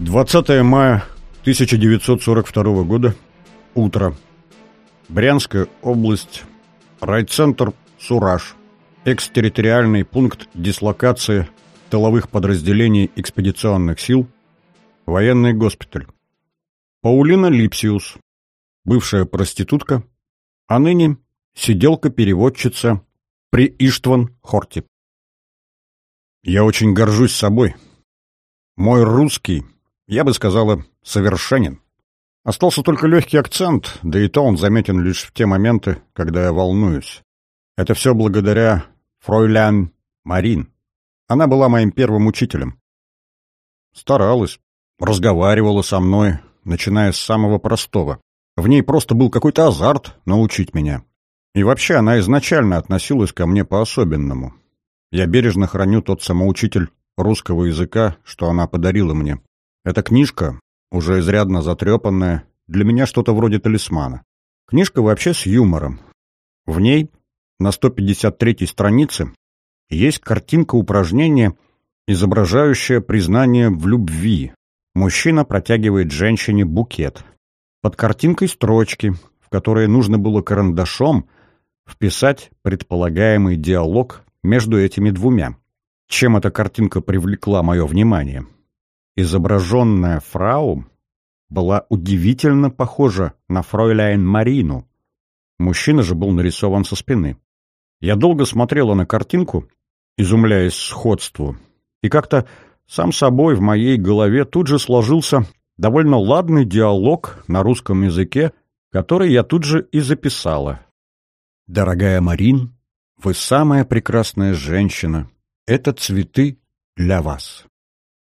20 мая 1942 года. Утро. Брянская область. Райцентр Сураж. Экстерриториальный пункт дислокации тыловых подразделений экспедиционных сил. Военный госпиталь. Паулина Липсиус. Бывшая проститутка, а ныне сиделка-переводчица при Иштван Хорти. Я очень горжусь собой. Мой русский, я бы сказала, совершенен. Остался только легкий акцент, да и то он заметен лишь в те моменты, когда я волнуюсь. Это все благодаря фройлян Марин. Она была моим первым учителем. Старалась, разговаривала со мной, начиная с самого простого. В ней просто был какой-то азарт научить меня. И вообще она изначально относилась ко мне по-особенному. Я бережно храню тот самоучитель русского языка, что она подарила мне. Эта книжка, уже изрядно затрепанная, для меня что-то вроде талисмана. Книжка вообще с юмором. В ней, на 153-й странице, есть картинка упражнения, изображающая признание в любви. Мужчина протягивает женщине букет. Под картинкой строчки, в которые нужно было карандашом вписать предполагаемый диалог между этими двумя. Чем эта картинка привлекла мое внимание? Изображенная фрау была удивительно похожа на фройляйн Марину. Мужчина же был нарисован со спины. Я долго смотрела на картинку, изумляясь сходству, и как-то сам собой в моей голове тут же сложился довольно ладный диалог на русском языке, который я тут же и записала. «Дорогая Марин, вы самая прекрасная женщина. Это цветы для вас.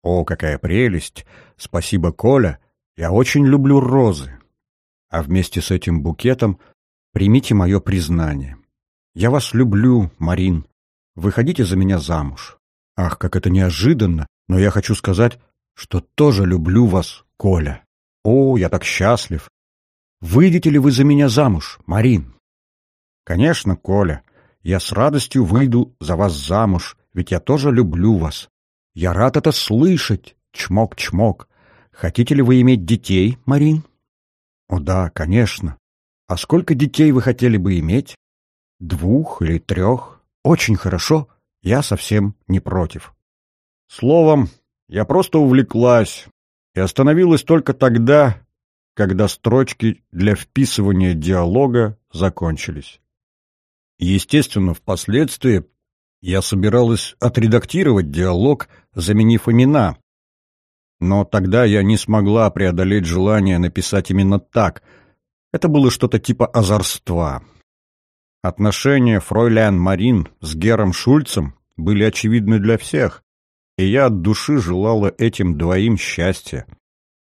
О, какая прелесть! Спасибо, Коля. Я очень люблю розы. А вместе с этим букетом примите мое признание. Я вас люблю, Марин. Выходите за меня замуж. Ах, как это неожиданно, но я хочу сказать, что тоже люблю вас, Коля. О, я так счастлив. Выйдете ли вы за меня замуж, Марин? Конечно, Коля. Я с радостью выйду за вас замуж, ведь я тоже люблю вас. Я рад это слышать. Чмок-чмок. Хотите ли вы иметь детей, Марин? О да, конечно. А сколько детей вы хотели бы иметь? Двух или трех? Очень хорошо. Я совсем не против. Словом, я просто увлеклась и остановилась только тогда, когда строчки для вписывания диалога закончились. Естественно, впоследствии я собиралась отредактировать диалог, заменив имена. Но тогда я не смогла преодолеть желание написать именно так. Это было что-то типа озорства. Отношения фройлян Марин с Гером Шульцем были очевидны для всех, и я от души желала этим двоим счастья.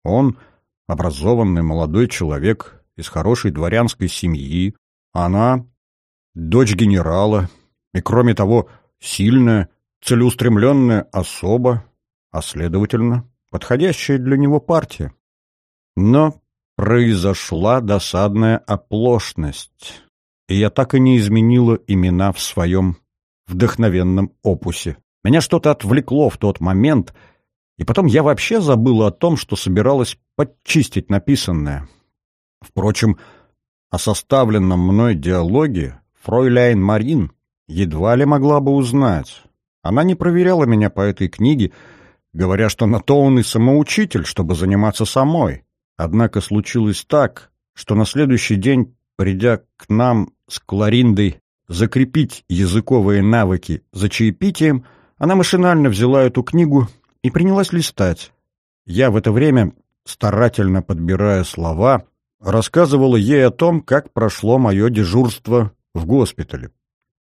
Он — образованный молодой человек из хорошей дворянской семьи, она дочь генерала и, кроме того, сильная, целеустремленная особа, а, следовательно, подходящая для него партия. Но произошла досадная оплошность, и я так и не изменила имена в своем вдохновенном опусе. Меня что-то отвлекло в тот момент, и потом я вообще забыла о том, что собиралась подчистить написанное. Впрочем, о составленном мной диалоге Фройляйн Марин едва ли могла бы узнать. Она не проверяла меня по этой книге, говоря, что на то он и самоучитель, чтобы заниматься самой. Однако случилось так, что на следующий день, придя к нам с Клариндой закрепить языковые навыки за чаепитием, она машинально взяла эту книгу и принялась листать. Я в это время, старательно подбирая слова, рассказывала ей о том, как прошло мое дежурство в госпитале.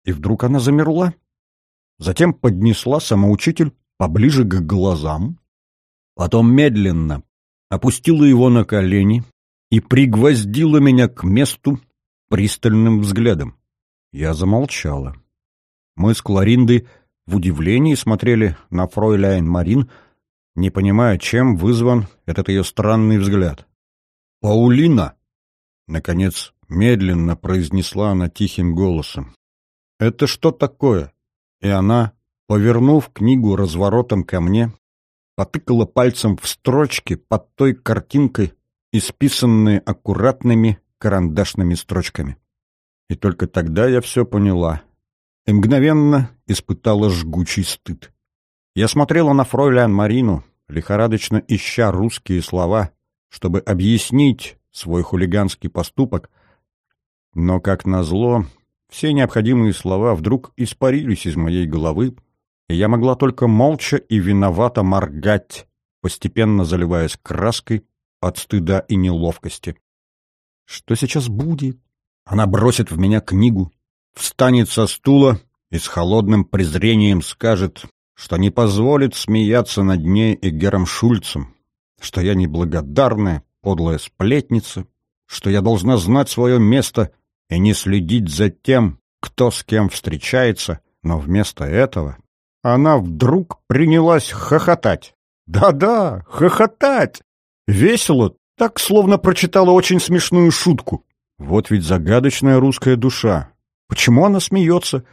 И вдруг она замерла. Затем поднесла самоучитель поближе к глазам, потом медленно опустила его на колени и пригвоздила меня к месту пристальным взглядом. Я замолчала. Мы с Клариндой в удивлении смотрели на фройляйн Марин, не понимая, чем вызван этот ее странный взгляд. «Паулина!» Наконец, медленно произнесла она тихим голосом. «Это что такое?» И она, повернув книгу разворотом ко мне, потыкала пальцем в строчки под той картинкой, исписанные аккуратными карандашными строчками. И только тогда я все поняла. И мгновенно испытала жгучий стыд. Я смотрела на фройлян Марину, лихорадочно ища русские слова, чтобы объяснить свой хулиганский поступок, но, как назло, все необходимые слова вдруг испарились из моей головы, и я могла только молча и виновато моргать, постепенно заливаясь краской от стыда и неловкости. Что сейчас будет? Она бросит в меня книгу, встанет со стула и с холодным презрением скажет, что не позволит смеяться над ней и Гером Шульцем, что я неблагодарная, подлая сплетница, что я должна знать свое место и не следить за тем, кто с кем встречается, но вместо этого она вдруг принялась хохотать. Да-да, хохотать! Весело, так словно прочитала очень смешную шутку. Вот ведь загадочная русская душа. Почему она смеется?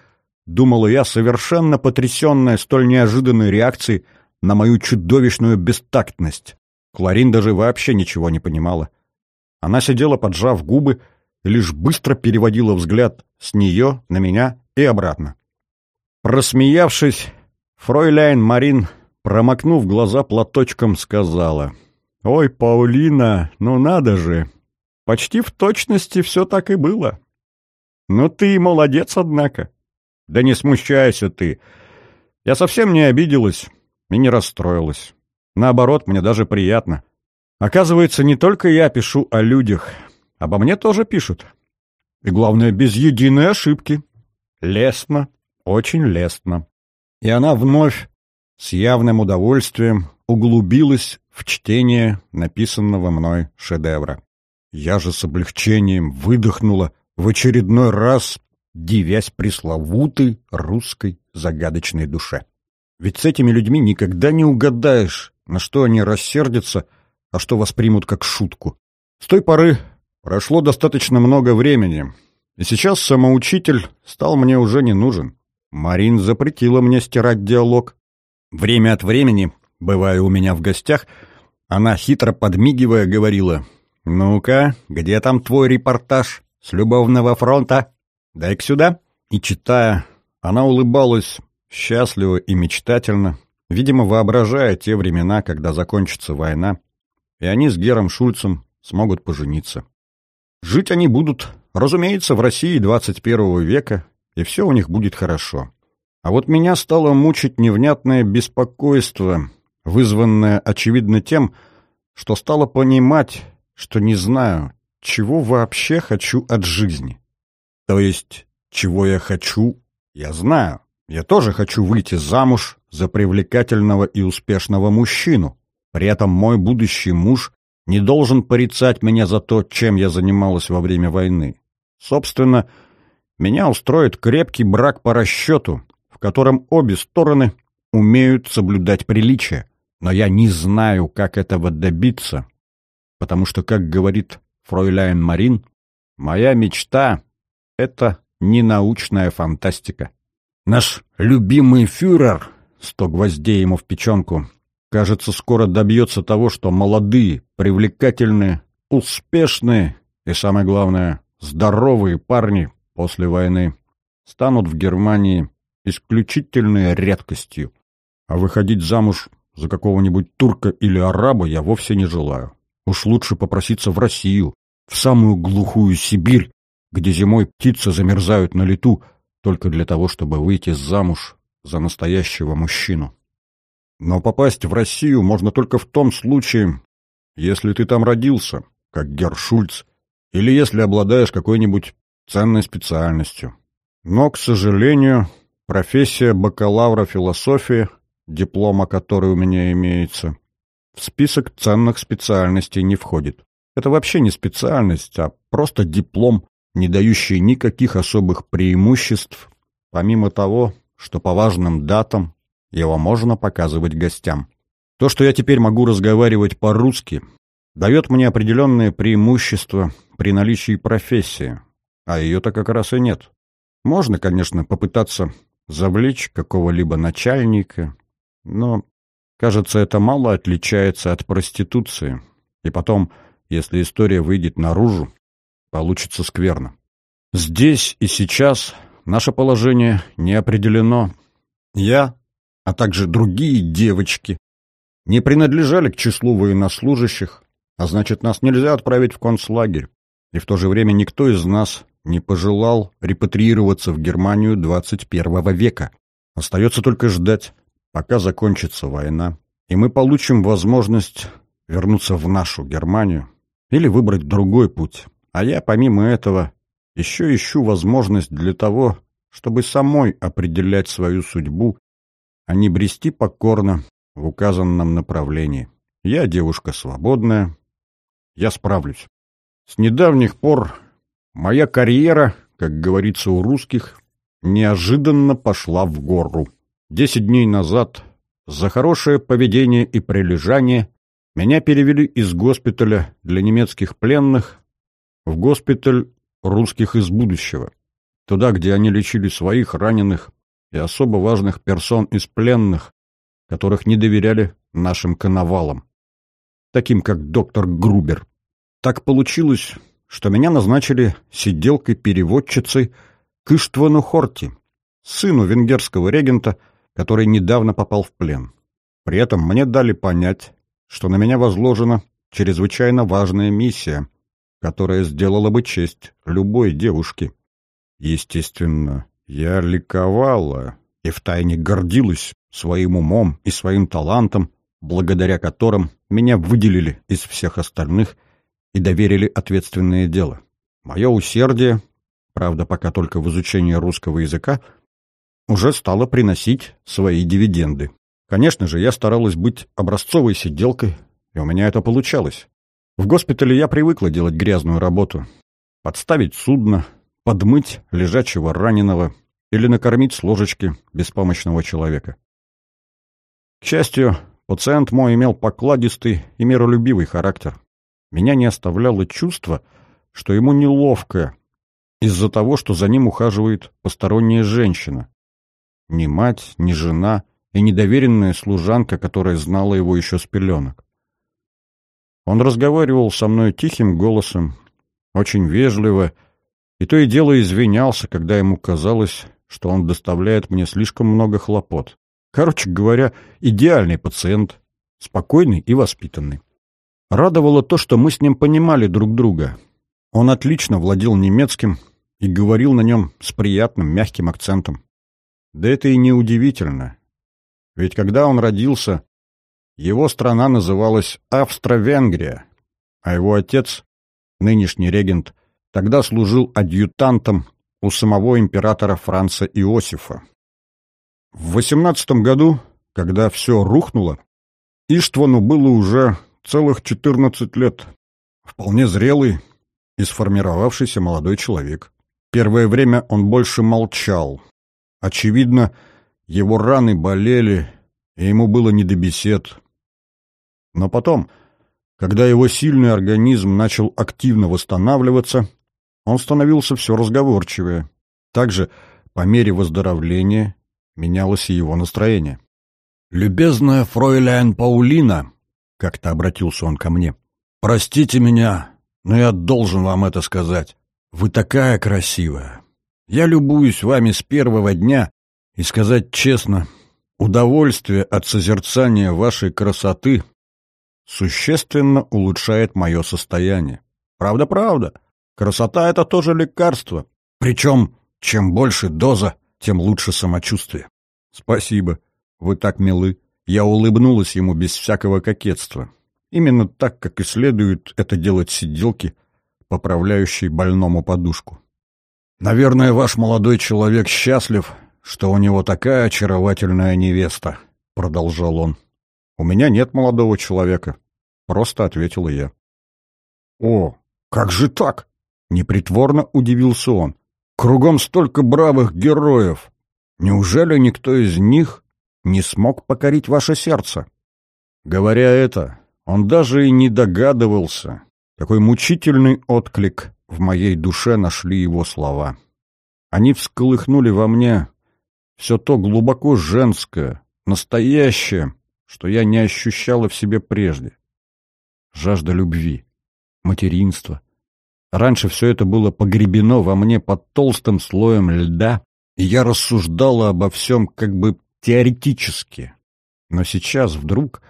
Думала я, совершенно потрясенная столь неожиданной реакцией на мою чудовищную бестактность. Кларин даже вообще ничего не понимала. Она сидела, поджав губы, лишь быстро переводила взгляд с нее на меня и обратно. Просмеявшись, фройляйн Марин, промокнув глаза платочком, сказала, «Ой, Паулина, ну надо же! Почти в точности все так и было. Ну ты молодец, однако. Да не смущайся ты. Я совсем не обиделась и не расстроилась. Наоборот, мне даже приятно. Оказывается, не только я пишу о людях. Обо мне тоже пишут. И главное, без единой ошибки. Лестно, очень лестно. И она вновь с явным удовольствием углубилась в чтение написанного мной шедевра. Я же с облегчением выдохнула в очередной раз, дивясь пресловутой русской загадочной душе. Ведь с этими людьми никогда не угадаешь, на что они рассердятся, а что воспримут как шутку. С той поры прошло достаточно много времени, и сейчас самоучитель стал мне уже не нужен. Марин запретила мне стирать диалог. Время от времени, бывая у меня в гостях, она, хитро подмигивая, говорила, «Ну-ка, где там твой репортаж с любовного фронта? Дай-ка сюда». И читая, она улыбалась счастливо и мечтательно, видимо, воображая те времена, когда закончится война, и они с Гером Шульцем смогут пожениться. Жить они будут, разумеется, в России 21 века, и все у них будет хорошо. А вот меня стало мучить невнятное беспокойство, вызванное, очевидно, тем, что стало понимать, что не знаю, чего вообще хочу от жизни. То есть, чего я хочу, я знаю. Я тоже хочу выйти замуж за привлекательного и успешного мужчину. При этом мой будущий муж не должен порицать меня за то, чем я занималась во время войны. Собственно, меня устроит крепкий брак по расчету, в котором обе стороны умеют соблюдать приличие. Но я не знаю, как этого добиться, потому что, как говорит фройляйн Марин, моя мечта — это не научная фантастика. Наш любимый фюрер, сто гвоздей ему в печенку, кажется, скоро добьется того, что молодые, привлекательные, успешные и, самое главное, здоровые парни после войны станут в Германии исключительной редкостью, а выходить замуж за какого-нибудь турка или араба я вовсе не желаю. Уж лучше попроситься в Россию, в самую глухую Сибирь, где зимой птицы замерзают на лету, только для того, чтобы выйти замуж за настоящего мужчину. Но попасть в Россию можно только в том случае, если ты там родился, как Гершульц, или если обладаешь какой-нибудь ценной специальностью. Но, к сожалению, профессия бакалавра философии, диплома которой у меня имеется, в список ценных специальностей не входит. Это вообще не специальность, а просто диплом, не дающий никаких особых преимуществ, помимо того, что по важным датам его можно показывать гостям. То, что я теперь могу разговаривать по-русски, дает мне определенные преимущества при наличии профессии, а ее-то как раз и нет. Можно, конечно, попытаться завлечь какого-либо начальника, но Кажется, это мало отличается от проституции. И потом, если история выйдет наружу, получится скверно. Здесь и сейчас наше положение не определено. Я, а также другие девочки, не принадлежали к числу военнослужащих, а значит, нас нельзя отправить в концлагерь. И в то же время никто из нас не пожелал репатриироваться в Германию 21 века. Остается только ждать, пока закончится война, и мы получим возможность вернуться в нашу Германию или выбрать другой путь. А я, помимо этого, еще ищу возможность для того, чтобы самой определять свою судьбу, а не брести покорно в указанном направлении. Я девушка свободная, я справлюсь. С недавних пор моя карьера, как говорится у русских, неожиданно пошла в гору. Десять дней назад за хорошее поведение и прилежание меня перевели из госпиталя для немецких пленных в госпиталь русских из будущего, туда, где они лечили своих раненых и особо важных персон из пленных, которых не доверяли нашим коновалам, таким как доктор Грубер. Так получилось, что меня назначили сиделкой-переводчицей к Иштвану Хорти, сыну венгерского регента, который недавно попал в плен. При этом мне дали понять, что на меня возложена чрезвычайно важная миссия, которая сделала бы честь любой девушке. Естественно, я ликовала и втайне гордилась своим умом и своим талантом, благодаря которым меня выделили из всех остальных и доверили ответственное дело. Мое усердие, правда, пока только в изучении русского языка, уже стало приносить свои дивиденды. Конечно же, я старалась быть образцовой сиделкой, и у меня это получалось. В госпитале я привыкла делать грязную работу. Подставить судно, подмыть лежачего раненого или накормить с ложечки беспомощного человека. К счастью, пациент мой имел покладистый и миролюбивый характер. Меня не оставляло чувство, что ему неловко из-за того, что за ним ухаживает посторонняя женщина. Ни мать, ни жена и недоверенная служанка, которая знала его еще с пеленок. Он разговаривал со мной тихим голосом, очень вежливо, и то и дело извинялся, когда ему казалось, что он доставляет мне слишком много хлопот. Короче говоря, идеальный пациент, спокойный и воспитанный. Радовало то, что мы с ним понимали друг друга. Он отлично владел немецким и говорил на нем с приятным мягким акцентом. Да это и не удивительно. Ведь когда он родился, его страна называлась Австро-Венгрия, а его отец, нынешний регент, тогда служил адъютантом у самого императора Франца Иосифа. В восемнадцатом году, когда все рухнуло, Иштвану было уже целых четырнадцать лет. Вполне зрелый и сформировавшийся молодой человек. Первое время он больше молчал, Очевидно, его раны болели, и ему было не до бесед. Но потом, когда его сильный организм начал активно восстанавливаться, он становился все разговорчивее. Также, по мере выздоровления, менялось и его настроение. «Любезная фройляйн Паулина», — как-то обратился он ко мне, — «простите меня, но я должен вам это сказать. Вы такая красивая. Я любуюсь вами с первого дня, и сказать честно, удовольствие от созерцания вашей красоты существенно улучшает мое состояние. Правда-правда, красота — это тоже лекарство. Причем, чем больше доза, тем лучше самочувствие. Спасибо, вы так милы. Я улыбнулась ему без всякого кокетства. Именно так, как и следует это делать сиделки, поправляющей больному подушку. «Наверное, ваш молодой человек счастлив, что у него такая очаровательная невеста», — продолжал он. «У меня нет молодого человека», — просто ответила я. «О, как же так?» — непритворно удивился он. «Кругом столько бравых героев. Неужели никто из них не смог покорить ваше сердце?» Говоря это, он даже и не догадывался, какой мучительный отклик в моей душе нашли его слова. Они всколыхнули во мне все то глубоко женское, настоящее, что я не ощущала в себе прежде. Жажда любви, материнства. Раньше все это было погребено во мне под толстым слоем льда, и я рассуждала обо всем как бы теоретически. Но сейчас вдруг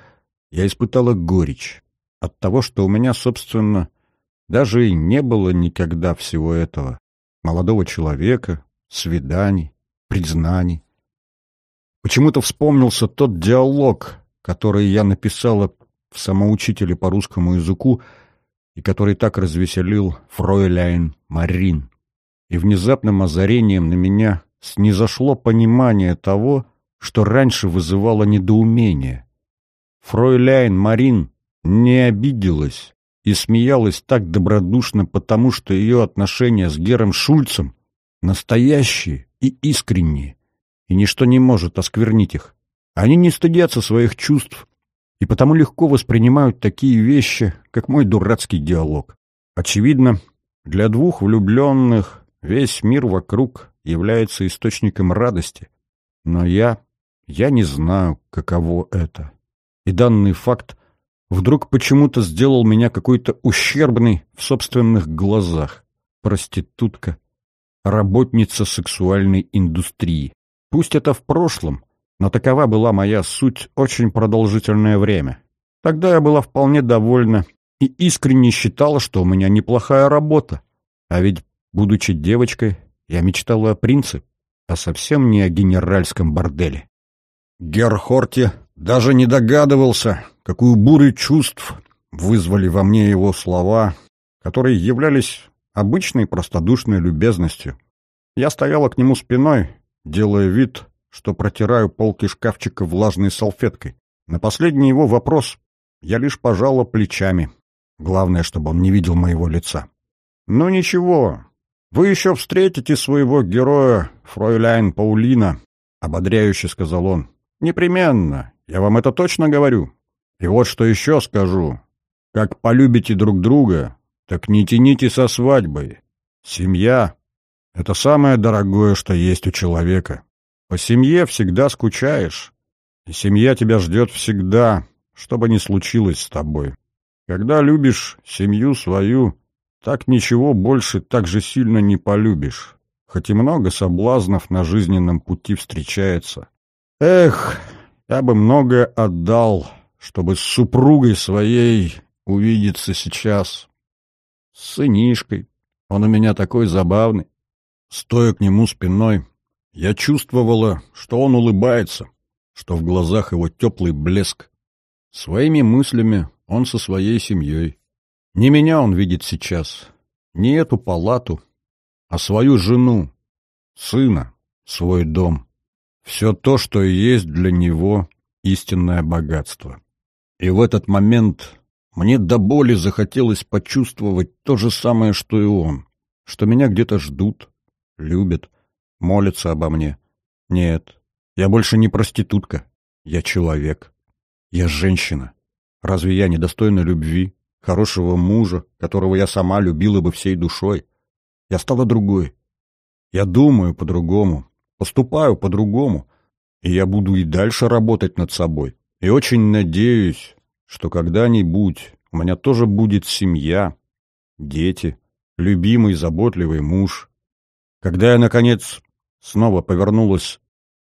я испытала горечь от того, что у меня, собственно, даже и не было никогда всего этого. Молодого человека, свиданий, признаний. Почему-то вспомнился тот диалог, который я написала в самоучителе по русскому языку и который так развеселил фройляйн Марин. И внезапным озарением на меня снизошло понимание того, что раньше вызывало недоумение. Фройляйн Марин не обиделась и смеялась так добродушно, потому что ее отношения с Гером Шульцем настоящие и искренние и ничто не может осквернить их. Они не стыдятся своих чувств и потому легко воспринимают такие вещи, как мой дурацкий диалог. Очевидно, для двух влюбленных весь мир вокруг является источником радости. Но я, я не знаю, каково это. И данный факт вдруг почему-то сделал меня какой-то ущербный в собственных глазах. Проститутка, работница сексуальной индустрии. Пусть это в прошлом, но такова была моя суть очень продолжительное время. Тогда я была вполне довольна и искренне считала, что у меня неплохая работа. А ведь, будучи девочкой, я мечтала о принце, а совсем не о генеральском борделе. Герхорти даже не догадывался, какую бурю чувств вызвали во мне его слова, которые являлись обычной простодушной любезностью. Я стояла к нему спиной, делая вид, что протираю полки шкафчика влажной салфеткой. На последний его вопрос я лишь пожала плечами. Главное, чтобы он не видел моего лица. «Ну ничего, вы еще встретите своего героя, фройляйн Паулина», — ободряюще сказал он. «Непременно, я вам это точно говорю. И вот что еще скажу. Как полюбите друг друга, так не тяните со свадьбой. Семья это самое дорогое, что есть у человека. По семье всегда скучаешь, и семья тебя ждет всегда, что бы ни случилось с тобой. Когда любишь семью свою, так ничего больше так же сильно не полюбишь, хоть и много соблазнов на жизненном пути встречается. Эх, я бы многое отдал, чтобы с супругой своей увидеться сейчас. С сынишкой, он у меня такой забавный. Стоя к нему спиной, я чувствовала, что он улыбается, что в глазах его теплый блеск. Своими мыслями он со своей семьей. Не меня он видит сейчас, не эту палату, а свою жену, сына, свой дом. Все то, что есть для него истинное богатство. И в этот момент мне до боли захотелось почувствовать то же самое, что и он, что меня где-то ждут, любит, молится обо мне. Нет, я больше не проститутка. Я человек. Я женщина. Разве я недостойна любви, хорошего мужа, которого я сама любила бы всей душой? Я стала другой. Я думаю по-другому, поступаю по-другому, и я буду и дальше работать над собой. И очень надеюсь, что когда-нибудь у меня тоже будет семья, дети, любимый, заботливый муж, когда я, наконец, снова повернулась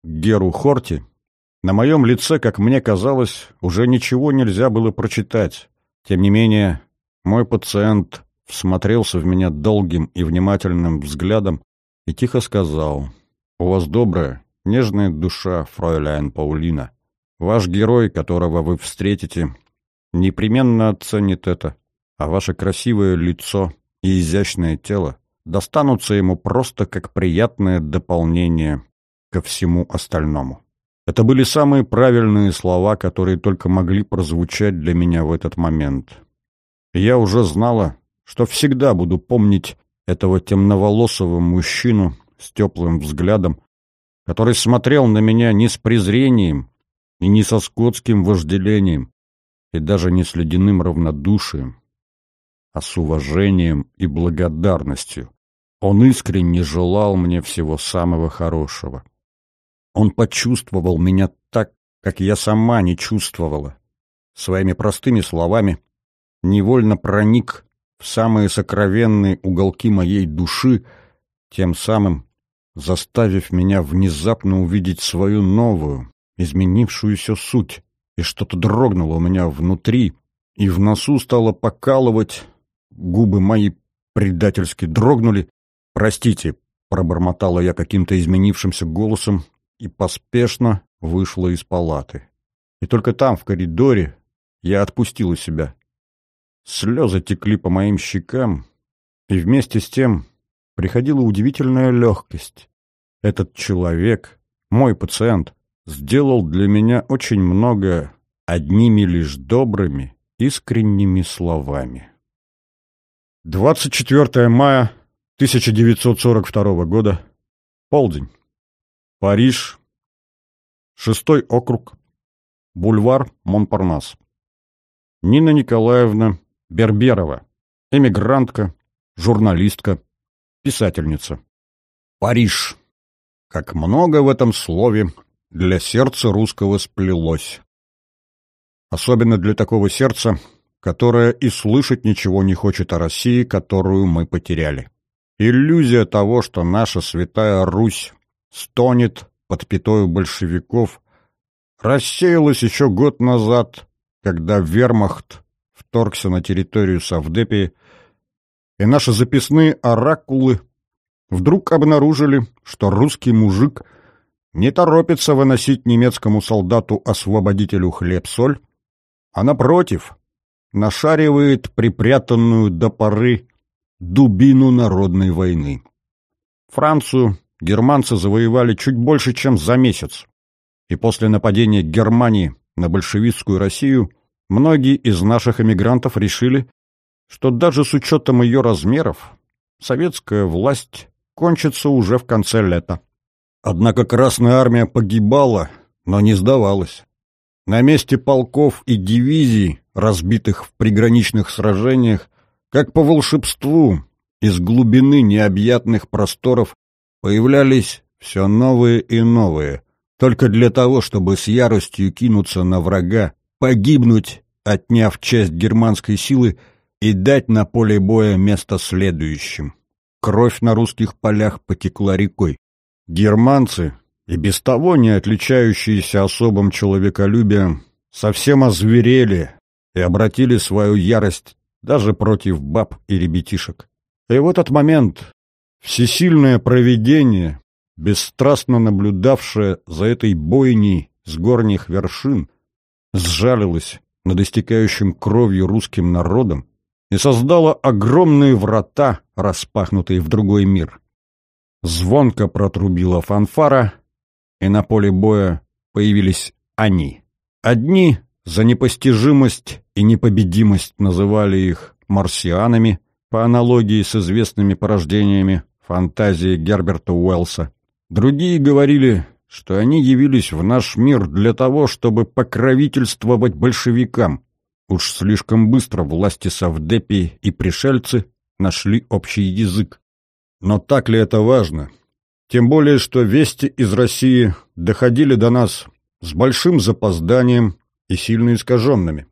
к Геру Хорти, на моем лице, как мне казалось, уже ничего нельзя было прочитать. Тем не менее, мой пациент всмотрелся в меня долгим и внимательным взглядом и тихо сказал, «У вас добрая, нежная душа, фройляйн Паулина. Ваш герой, которого вы встретите, непременно оценит это, а ваше красивое лицо и изящное тело достанутся ему просто как приятное дополнение ко всему остальному. Это были самые правильные слова, которые только могли прозвучать для меня в этот момент. Я уже знала, что всегда буду помнить этого темноволосого мужчину с теплым взглядом, который смотрел на меня не с презрением и не со скотским вожделением, и даже не с ледяным равнодушием, а с уважением и благодарностью. Он искренне желал мне всего самого хорошего. Он почувствовал меня так, как я сама не чувствовала. Своими простыми словами невольно проник в самые сокровенные уголки моей души, тем самым заставив меня внезапно увидеть свою новую, изменившуюся суть, и что-то дрогнуло у меня внутри, и в носу стало покалывать, губы мои предательски дрогнули. «Простите», — пробормотала я каким-то изменившимся голосом и поспешно вышла из палаты. И только там, в коридоре, я отпустила себя. Слезы текли по моим щекам, и вместе с тем приходила удивительная легкость. Этот человек, мой пациент, сделал для меня очень много одними лишь добрыми, искренними словами. 24 мая 1942 года. Полдень. Париж. Шестой округ. Бульвар Монпарнас. Нина Николаевна Берберова. Эмигрантка, журналистка, писательница. Париж. Как много в этом слове для сердца русского сплелось. Особенно для такого сердца, которое и слышать ничего не хочет о России, которую мы потеряли. Иллюзия того, что наша святая Русь стонет под пятою большевиков, рассеялась еще год назад, когда вермахт вторгся на территорию Савдепии, и наши записные оракулы вдруг обнаружили, что русский мужик не торопится выносить немецкому солдату-освободителю хлеб-соль, а, напротив, нашаривает припрятанную до поры дубину народной войны. Францию германцы завоевали чуть больше, чем за месяц, и после нападения Германии на большевистскую Россию многие из наших эмигрантов решили, что даже с учетом ее размеров советская власть кончится уже в конце лета. Однако Красная Армия погибала, но не сдавалась. На месте полков и дивизий, разбитых в приграничных сражениях, как по волшебству, из глубины необъятных просторов появлялись все новые и новые, только для того, чтобы с яростью кинуться на врага, погибнуть, отняв часть германской силы и дать на поле боя место следующим. Кровь на русских полях потекла рекой. Германцы, и без того не отличающиеся особым человеколюбием, совсем озверели и обратили свою ярость даже против баб и ребятишек. И в этот момент всесильное провидение, бесстрастно наблюдавшее за этой бойней с горних вершин, сжалилось над истекающим кровью русским народом и создало огромные врата, распахнутые в другой мир. Звонко протрубила фанфара, и на поле боя появились они. Одни за непостижимость и непобедимость называли их марсианами, по аналогии с известными порождениями фантазии Герберта Уэллса. Другие говорили, что они явились в наш мир для того, чтобы покровительствовать большевикам. Уж слишком быстро власти Савдепии и пришельцы нашли общий язык. Но так ли это важно? Тем более, что вести из России доходили до нас с большим запозданием и сильно искаженными.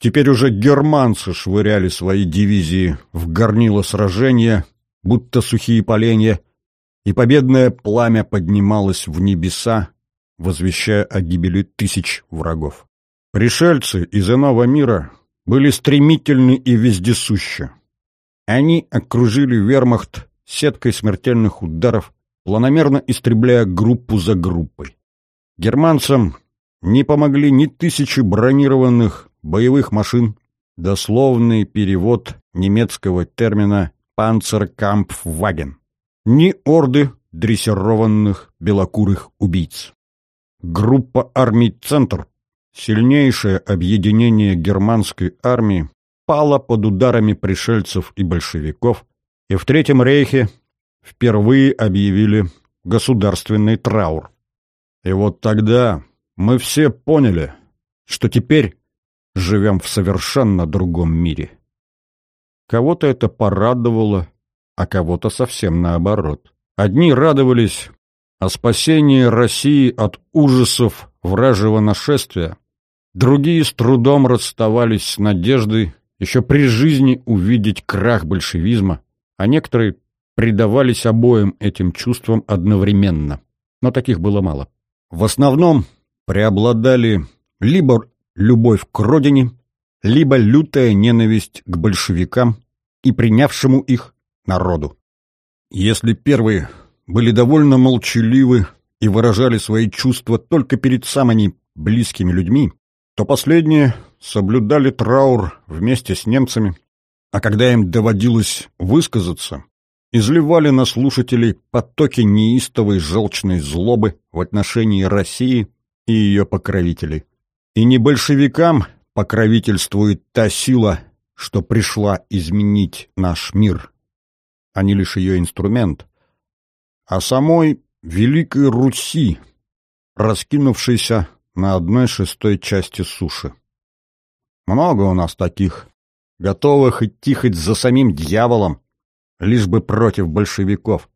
Теперь уже германцы швыряли свои дивизии в горнило сражения, будто сухие поленья, и победное пламя поднималось в небеса, возвещая о гибели тысяч врагов. Пришельцы из иного мира были стремительны и вездесущи. Они окружили вермахт сеткой смертельных ударов, планомерно истребляя группу за группой. Германцам не помогли ни тысячи бронированных боевых машин, дословный перевод немецкого термина «панцеркампфваген», ни орды дрессированных белокурых убийц. Группа армий «Центр», сильнейшее объединение германской армии, пала под ударами пришельцев и большевиков, и в Третьем рейхе впервые объявили государственный траур. И вот тогда мы все поняли, что теперь живем в совершенно другом мире. Кого-то это порадовало, а кого-то совсем наоборот. Одни радовались о спасении России от ужасов вражьего нашествия, другие с трудом расставались с надеждой еще при жизни увидеть крах большевизма, а некоторые предавались обоим этим чувствам одновременно. Но таких было мало. В основном преобладали либо любовь к родине, либо лютая ненависть к большевикам и принявшему их народу. Если первые были довольно молчаливы и выражали свои чувства только перед самыми близкими людьми, то последние соблюдали траур вместе с немцами, а когда им доводилось высказаться, изливали на слушателей потоки неистовой желчной злобы в отношении России и ее покровителей. И не большевикам покровительствует та сила, что пришла изменить наш мир, не лишь ее инструмент, а самой Великой Руси, раскинувшейся на одной шестой части суши. Много у нас таких, готовых идти хоть за самим дьяволом, лишь бы против большевиков.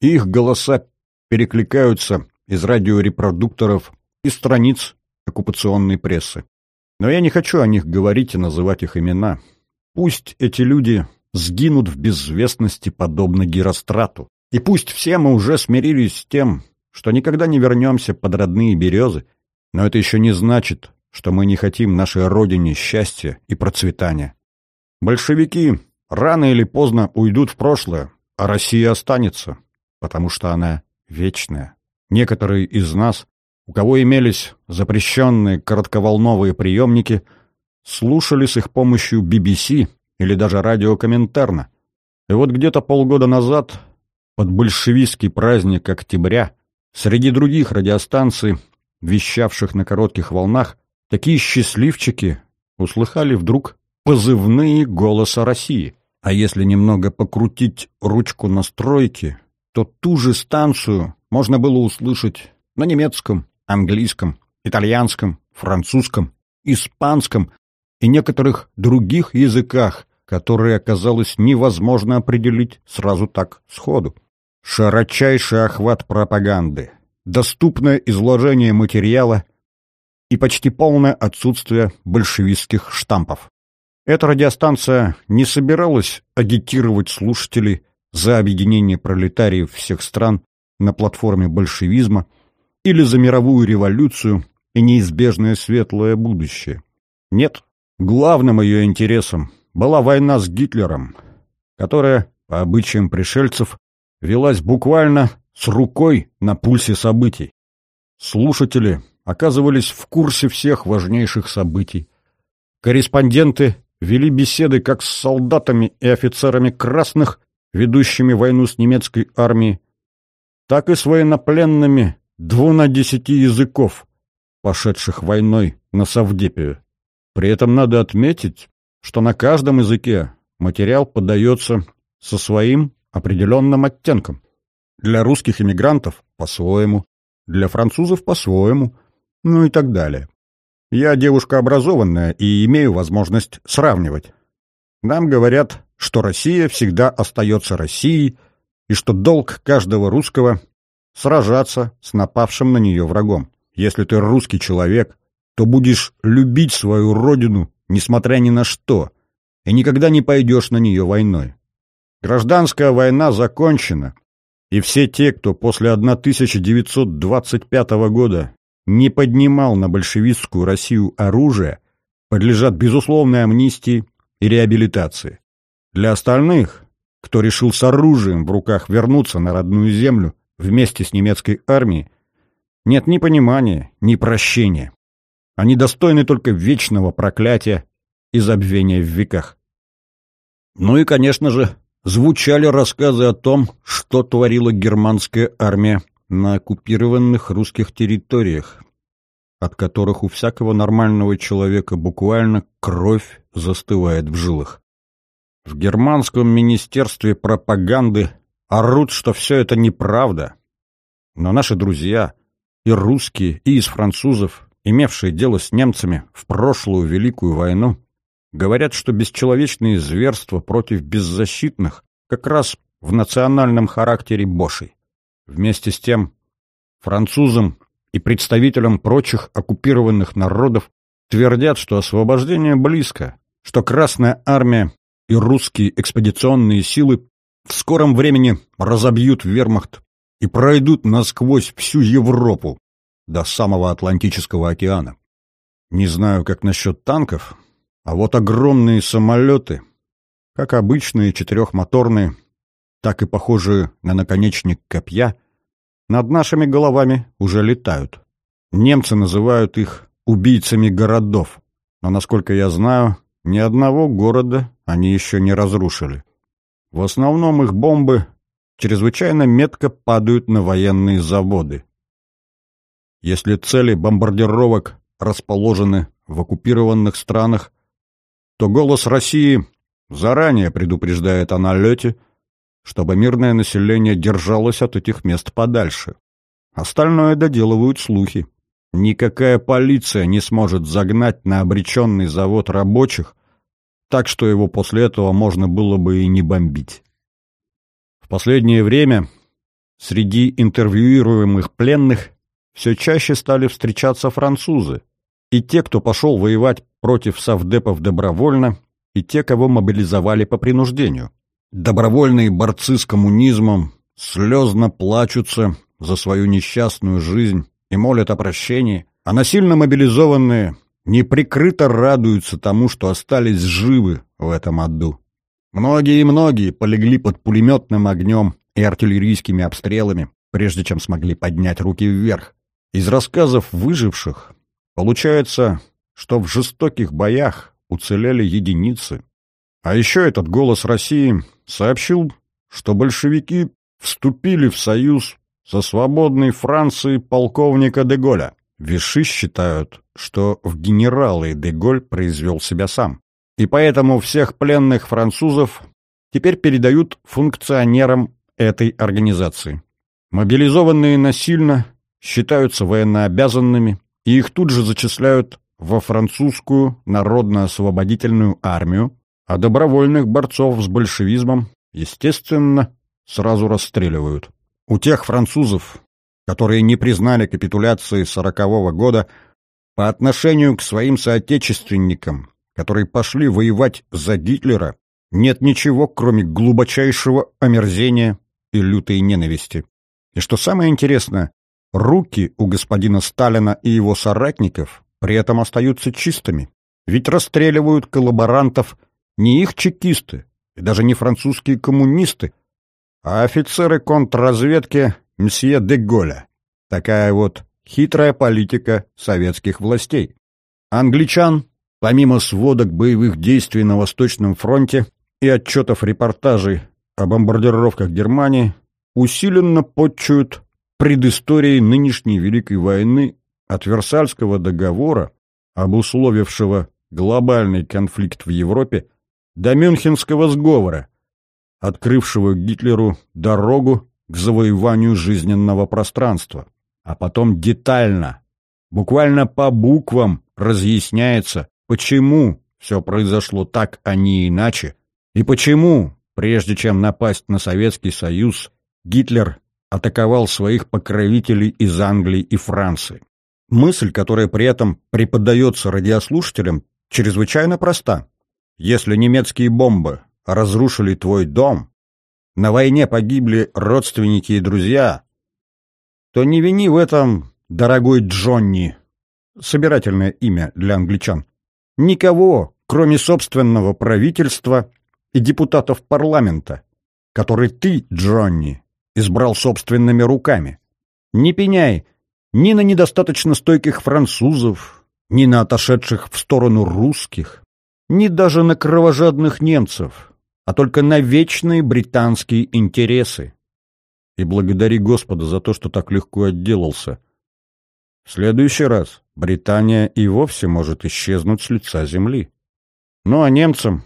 Их голоса перекликаются из радиорепродукторов и страниц оккупационной прессы. Но я не хочу о них говорить и называть их имена. Пусть эти люди сгинут в безвестности, подобно Герострату. И пусть все мы уже смирились с тем, что никогда не вернемся под родные березы, но это еще не значит, что мы не хотим нашей родине счастья и процветания. Большевики рано или поздно уйдут в прошлое, а Россия останется, потому что она вечная. Некоторые из нас, у кого имелись запрещенные коротковолновые приемники, слушали с их помощью BBC или даже радио Коминтерна. И вот где-то полгода назад, под большевистский праздник октября, среди других радиостанций, вещавших на коротких волнах, такие счастливчики услыхали вдруг позывные голоса России. А если немного покрутить ручку настройки, то ту же станцию можно было услышать на немецком, английском, итальянском, французском, испанском и некоторых других языках, которые оказалось невозможно определить сразу так сходу. Широчайший охват пропаганды, доступное изложение материала и почти полное отсутствие большевистских штампов. Эта радиостанция не собиралась агитировать слушателей за объединение пролетариев всех стран на платформе большевизма или за мировую революцию и неизбежное светлое будущее. Нет, главным ее интересом была война с Гитлером, которая, по обычаям пришельцев, велась буквально с рукой на пульсе событий. Слушатели оказывались в курсе всех важнейших событий. Корреспонденты вели беседы как с солдатами и офицерами красных, ведущими войну с немецкой армией, так и с военнопленными двуна десяти языков, пошедших войной на Савдепию. При этом надо отметить, что на каждом языке материал подается со своим определенным оттенком. Для русских иммигрантов – по-своему, для французов – по-своему, ну и так далее. Я девушка образованная и имею возможность сравнивать. Нам говорят, что Россия всегда остается Россией, и что долг каждого русского — сражаться с напавшим на нее врагом. Если ты русский человек, то будешь любить свою родину, несмотря ни на что, и никогда не пойдешь на нее войной. Гражданская война закончена, и все те, кто после 1925 года не поднимал на большевистскую Россию оружие, подлежат безусловной амнистии и реабилитации. Для остальных, кто решил с оружием в руках вернуться на родную землю вместе с немецкой армией, нет ни понимания, ни прощения. Они достойны только вечного проклятия и забвения в веках. Ну и, конечно же, звучали рассказы о том, что творила германская армия на оккупированных русских территориях, от которых у всякого нормального человека буквально кровь застывает в жилах. В германском министерстве пропаганды орут, что все это неправда. Но наши друзья, и русские, и из французов, имевшие дело с немцами в прошлую Великую войну, говорят, что бесчеловечные зверства против беззащитных как раз в национальном характере Бошей. Вместе с тем, французам и представителям прочих оккупированных народов твердят, что освобождение близко, что Красная Армия и русские экспедиционные силы в скором времени разобьют вермахт и пройдут насквозь всю Европу до самого Атлантического океана. Не знаю, как насчет танков, а вот огромные самолеты, как обычные четырехмоторные, так и похожие на наконечник копья, над нашими головами уже летают. Немцы называют их убийцами городов, но, насколько я знаю, ни одного города они еще не разрушили. В основном их бомбы чрезвычайно метко падают на военные заводы. Если цели бомбардировок расположены в оккупированных странах, то «Голос России» заранее предупреждает о налете, чтобы мирное население держалось от этих мест подальше. Остальное доделывают слухи. Никакая полиция не сможет загнать на обреченный завод рабочих, так что его после этого можно было бы и не бомбить. В последнее время среди интервьюируемых пленных все чаще стали встречаться французы, и те, кто пошел воевать против совдепов добровольно, и те, кого мобилизовали по принуждению. Добровольные борцы с коммунизмом слезно плачутся за свою несчастную жизнь и молят о прощении, а насильно мобилизованные неприкрыто радуются тому, что остались живы в этом аду. Многие и многие полегли под пулеметным огнем и артиллерийскими обстрелами, прежде чем смогли поднять руки вверх. Из рассказов выживших получается, что в жестоких боях уцелели единицы. А еще этот «Голос России» сообщил, что большевики вступили в союз со свободной Францией полковника Деголя. Виши считают, что в генералы Деголь произвел себя сам. И поэтому всех пленных французов теперь передают функционерам этой организации. Мобилизованные насильно считаются военнообязанными, и их тут же зачисляют во французскую народно-освободительную армию, а добровольных борцов с большевизмом, естественно, сразу расстреливают. У тех французов, которые не признали капитуляции сорокового года, по отношению к своим соотечественникам, которые пошли воевать за Гитлера, нет ничего, кроме глубочайшего омерзения и лютой ненависти. И что самое интересное, руки у господина Сталина и его соратников при этом остаются чистыми, ведь расстреливают коллаборантов не их чекисты и даже не французские коммунисты, а офицеры контрразведки мсье де Голля. Такая вот хитрая политика советских властей. Англичан, помимо сводок боевых действий на Восточном фронте и отчетов репортажей о бомбардировках Германии, усиленно подчуют предысторией нынешней Великой войны от Версальского договора, обусловившего глобальный конфликт в Европе, до Мюнхенского сговора, открывшего Гитлеру дорогу к завоеванию жизненного пространства. А потом детально, буквально по буквам разъясняется, почему все произошло так, а не иначе, и почему, прежде чем напасть на Советский Союз, Гитлер атаковал своих покровителей из Англии и Франции. Мысль, которая при этом преподается радиослушателям, чрезвычайно проста. Если немецкие бомбы разрушили твой дом, на войне погибли родственники и друзья, то не вини в этом, дорогой Джонни, собирательное имя для англичан, никого, кроме собственного правительства и депутатов парламента, который ты, Джонни, избрал собственными руками. Не пеняй ни на недостаточно стойких французов, ни на отошедших в сторону русских, ни даже на кровожадных немцев, а только на вечные британские интересы. И благодари Господа за то, что так легко отделался. В следующий раз Британия и вовсе может исчезнуть с лица земли. Ну а немцам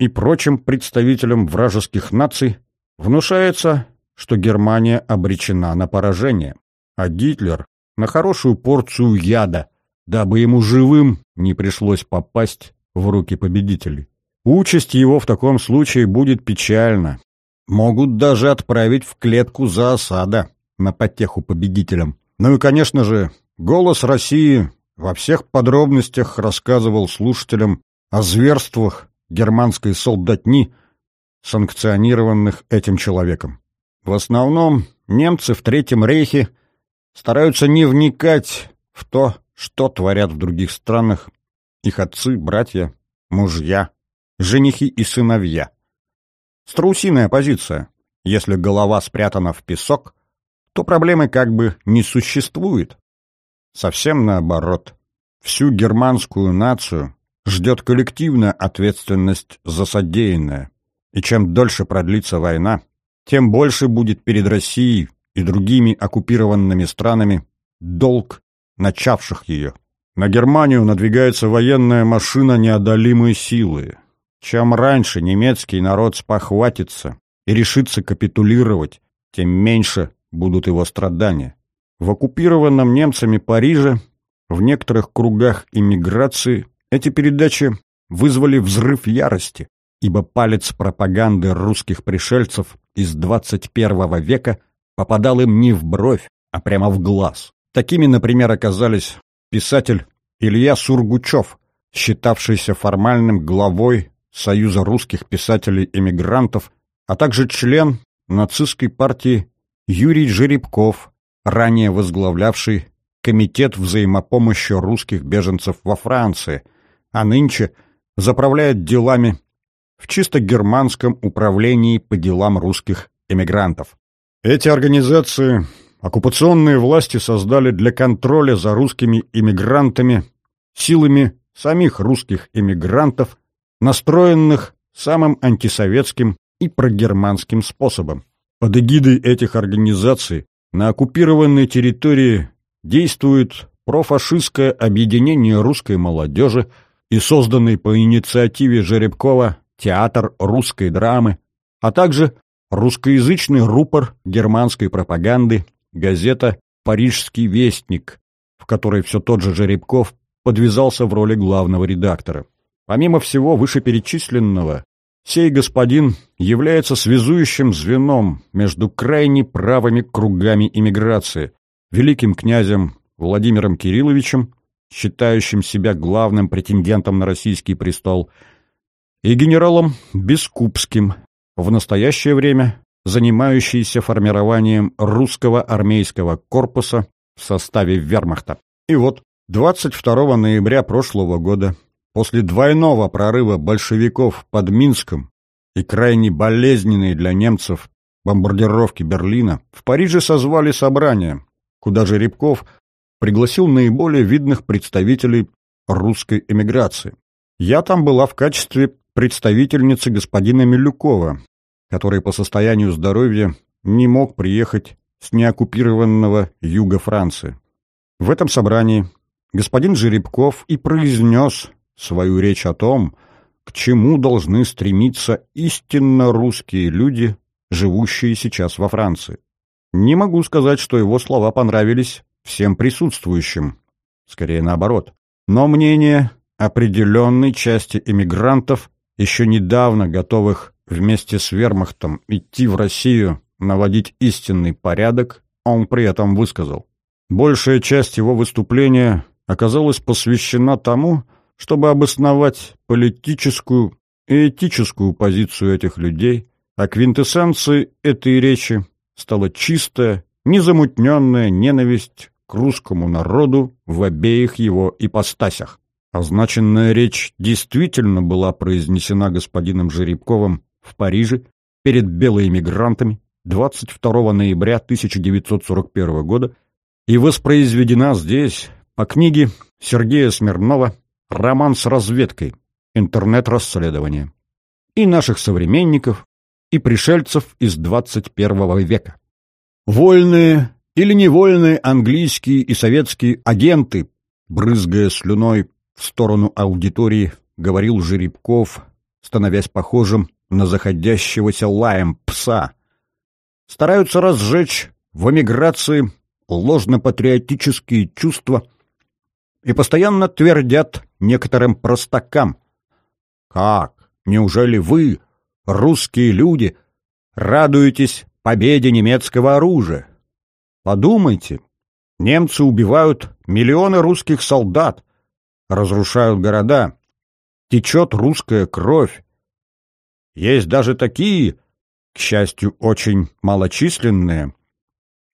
и прочим представителям вражеских наций внушается, что Германия обречена на поражение, а Гитлер — на хорошую порцию яда, дабы ему живым не пришлось попасть в руки победителей. Участь его в таком случае будет печальна. Могут даже отправить в клетку за осада на потеху победителям. Ну и, конечно же, «Голос России» во всех подробностях рассказывал слушателям о зверствах германской солдатни, санкционированных этим человеком. В основном немцы в Третьем рейхе стараются не вникать в то, что творят в других странах их отцы, братья, мужья, женихи и сыновья. Страусиная позиция. Если голова спрятана в песок, то проблемы как бы не существует. Совсем наоборот. Всю германскую нацию ждет коллективная ответственность за содеянное. И чем дольше продлится война, тем больше будет перед Россией и другими оккупированными странами долг начавших ее. На Германию надвигается военная машина неодолимой силы. Чем раньше немецкий народ спохватится и решится капитулировать, тем меньше будут его страдания. В оккупированном немцами Париже, в некоторых кругах иммиграции, эти передачи вызвали взрыв ярости, ибо палец пропаганды русских пришельцев из 21 века попадал им не в бровь, а прямо в глаз. Такими, например, оказались писатель Илья Сургучев, считавшийся формальным главой Союза русских писателей-эмигрантов, а также член нацистской партии Юрий Жеребков, ранее возглавлявший Комитет взаимопомощи русских беженцев во Франции, а нынче заправляет делами в чисто германском управлении по делам русских эмигрантов. Эти организации оккупационные власти создали для контроля за русскими иммигрантами силами самих русских иммигрантов, настроенных самым антисоветским и прогерманским способом. Под эгидой этих организаций на оккупированной территории действует профашистское объединение русской молодежи и созданный по инициативе Жеребкова театр русской драмы, а также русскоязычный рупор германской пропаганды, газета «Парижский вестник», в которой все тот же Жеребков подвязался в роли главного редактора. Помимо всего вышеперечисленного, сей господин является связующим звеном между крайне правыми кругами иммиграции, великим князем Владимиром Кирилловичем, считающим себя главным претендентом на российский престол, и генералом Бескупским, в настоящее время занимающийся формированием русского армейского корпуса в составе вермахта. И вот 22 ноября прошлого года, после двойного прорыва большевиков под Минском и крайне болезненной для немцев бомбардировки Берлина, в Париже созвали собрание, куда Жеребков пригласил наиболее видных представителей русской эмиграции. Я там была в качестве представительницы господина Милюкова, который по состоянию здоровья не мог приехать с неоккупированного юга Франции. В этом собрании господин Жеребков и произнес свою речь о том, к чему должны стремиться истинно русские люди, живущие сейчас во Франции. Не могу сказать, что его слова понравились всем присутствующим, скорее наоборот. Но мнение определенной части эмигрантов, еще недавно готовых вместе с вермахтом идти в Россию наводить истинный порядок, он при этом высказал. Большая часть его выступления оказалась посвящена тому, чтобы обосновать политическую и этическую позицию этих людей, а квинтэссенцией этой речи стала чистая, незамутненная ненависть к русскому народу в обеих его ипостасях. Означенная речь действительно была произнесена господином Жеребковым в Париже перед белоэмигрантами 22 ноября 1941 года и воспроизведена здесь по книге Сергея Смирнова «Роман с разведкой. Интернет-расследование» и наших современников, и пришельцев из 21 века. Вольные или невольные английские и советские агенты, брызгая слюной в сторону аудитории, говорил Жеребков, становясь похожим на заходящегося лаем пса. Стараются разжечь в эмиграции ложно-патриотические чувства и постоянно твердят некоторым простакам. «Как? Неужели вы, русские люди, радуетесь победе немецкого оружия? Подумайте, немцы убивают миллионы русских солдат, разрушают города, течет русская кровь. Есть даже такие, к счастью, очень малочисленные,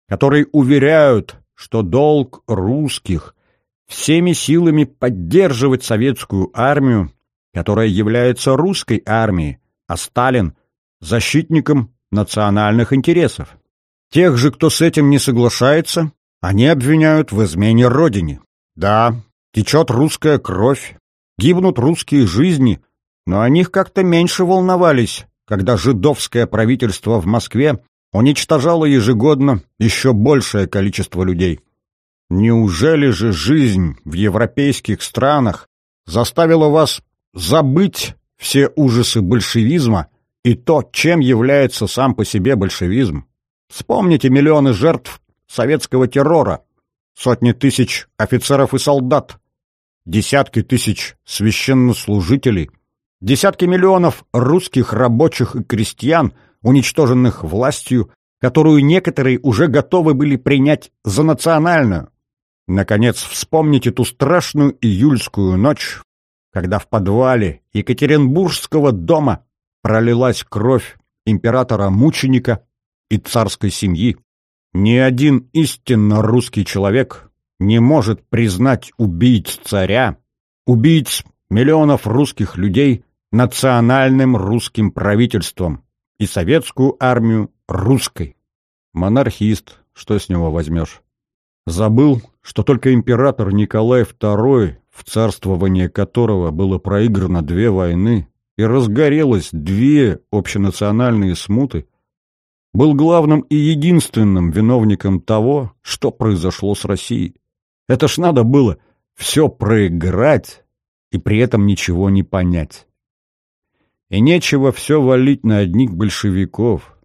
которые уверяют, что долг русских всеми силами поддерживать советскую армию, которая является русской армией, а Сталин – защитником национальных интересов. Тех же, кто с этим не соглашается, они обвиняют в измене Родине. Да, течет русская кровь, гибнут русские жизни, но о них как-то меньше волновались, когда жидовское правительство в Москве уничтожало ежегодно еще большее количество людей. Неужели же жизнь в европейских странах заставила вас забыть все ужасы большевизма и то, чем является сам по себе большевизм? Вспомните миллионы жертв советского террора, сотни тысяч офицеров и солдат, десятки тысяч священнослужителей, десятки миллионов русских рабочих и крестьян, уничтоженных властью, которую некоторые уже готовы были принять за национальную. Наконец, вспомните ту страшную июльскую ночь, когда в подвале Екатеринбургского дома пролилась кровь императора-мученика и царской семьи. Ни один истинно русский человек не может признать убийц царя, убийц миллионов русских людей национальным русским правительством и советскую армию русской. Монархист, что с него возьмешь? Забыл, что только император Николай II, в царствование которого было проиграно две войны и разгорелось две общенациональные смуты, был главным и единственным виновником того, что произошло с Россией. Это ж надо было все проиграть и при этом ничего не понять. И нечего все валить на одних большевиков.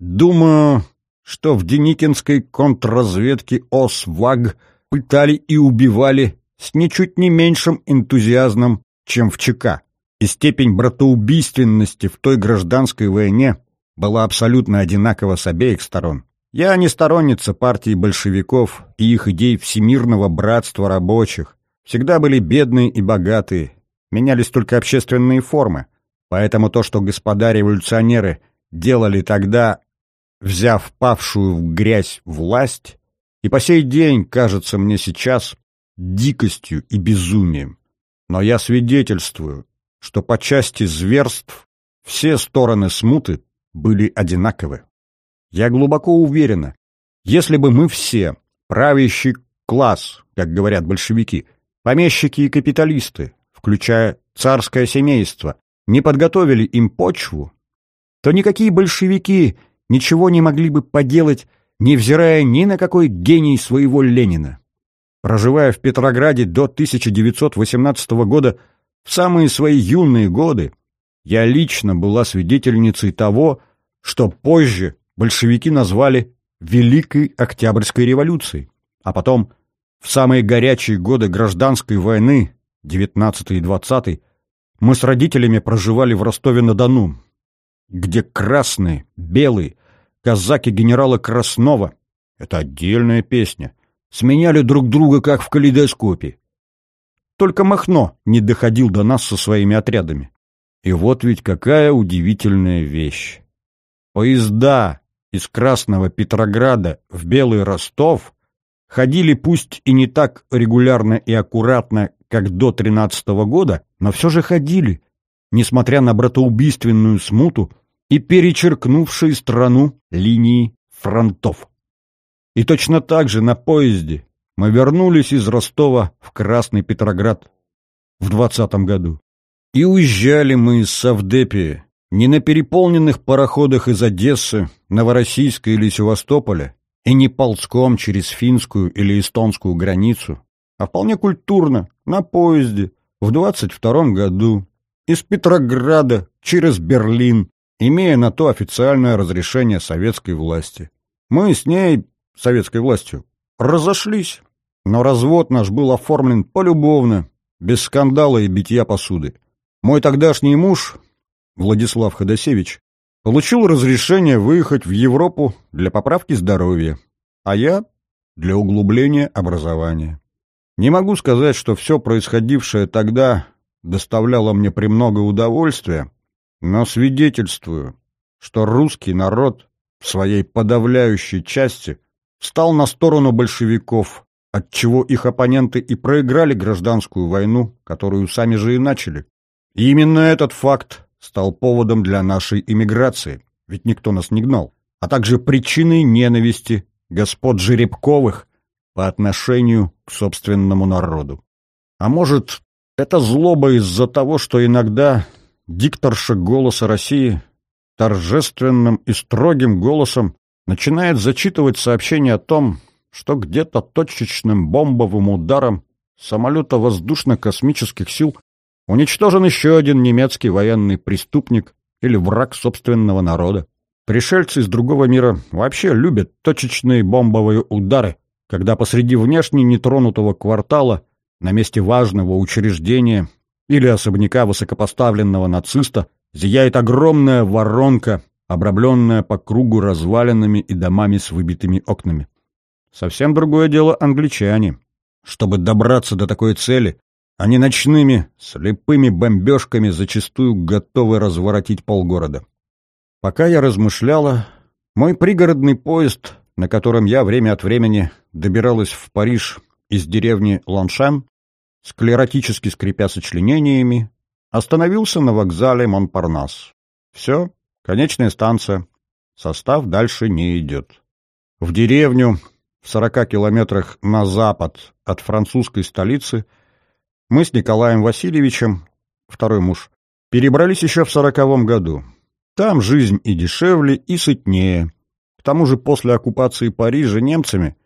Думаю, что в Деникинской контрразведке ОСВАГ пытали и убивали с ничуть не меньшим энтузиазмом, чем в ЧК. И степень братоубийственности в той гражданской войне была абсолютно одинакова с обеих сторон. Я не сторонница партии большевиков и их идей всемирного братства рабочих. Всегда были бедные и богатые, менялись только общественные формы. Поэтому то, что господа революционеры делали тогда, взяв павшую в грязь власть, и по сей день кажется мне сейчас дикостью и безумием. Но я свидетельствую, что по части зверств все стороны смуты были одинаковы. Я глубоко уверена, если бы мы все, правящий класс, как говорят большевики, помещики и капиталисты, включая царское семейство, не подготовили им почву, то никакие большевики ничего не могли бы поделать, невзирая ни на какой гений своего Ленина. Проживая в Петрограде до 1918 года, в самые свои юные годы, я лично была свидетельницей того, что позже большевики назвали Великой Октябрьской революцией, а потом, в самые горячие годы гражданской войны, 19 и 20 мы с родителями проживали в Ростове-на-Дону, где красные, белые, казаки генерала Краснова — это отдельная песня — сменяли друг друга, как в калейдоскопе. Только Махно не доходил до нас со своими отрядами. И вот ведь какая удивительная вещь. Поезда из Красного Петрограда в Белый Ростов ходили пусть и не так регулярно и аккуратно, как до 13 -го года, но все же ходили, несмотря на братоубийственную смуту и перечеркнувшие страну линии фронтов. И точно так же на поезде мы вернулись из Ростова в Красный Петроград в двадцатом году. И уезжали мы из Савдепии не на переполненных пароходах из Одессы, Новороссийска или Севастополя, и не ползком через финскую или эстонскую границу, а вполне культурно, на поезде, в двадцать втором году, из Петрограда через Берлин, имея на то официальное разрешение советской власти. Мы с ней, советской властью, разошлись, но развод наш был оформлен полюбовно, без скандала и битья посуды. Мой тогдашний муж, Владислав Ходосевич, получил разрешение выехать в Европу для поправки здоровья, а я для углубления образования. Не могу сказать, что все происходившее тогда доставляло мне премного удовольствия, но свидетельствую, что русский народ в своей подавляющей части встал на сторону большевиков, отчего их оппоненты и проиграли гражданскую войну, которую сами же и начали. И именно этот факт стал поводом для нашей эмиграции, ведь никто нас не гнал, а также причиной ненависти господ Жеребковых по отношению к собственному народу. А может, это злоба из-за того, что иногда дикторша «Голоса России» торжественным и строгим голосом начинает зачитывать сообщение о том, что где-то точечным бомбовым ударом самолета воздушно-космических сил уничтожен еще один немецкий военный преступник или враг собственного народа. Пришельцы из другого мира вообще любят точечные бомбовые удары, когда посреди внешне нетронутого квартала, на месте важного учреждения или особняка высокопоставленного нациста, зияет огромная воронка, обрамленная по кругу развалинами и домами с выбитыми окнами. Совсем другое дело англичане. Чтобы добраться до такой цели, они ночными, слепыми бомбежками зачастую готовы разворотить полгорода. Пока я размышляла, мой пригородный поезд на котором я время от времени добиралась в Париж из деревни Ланшан, склеротически скрипя сочленениями, остановился на вокзале Монпарнас. Все, конечная станция. Состав дальше не идет. В деревню, в сорока километрах на запад от французской столицы, мы с Николаем Васильевичем, второй муж, перебрались еще в сороковом году. Там жизнь и дешевле, и сытнее тому же после оккупации Парижа немцами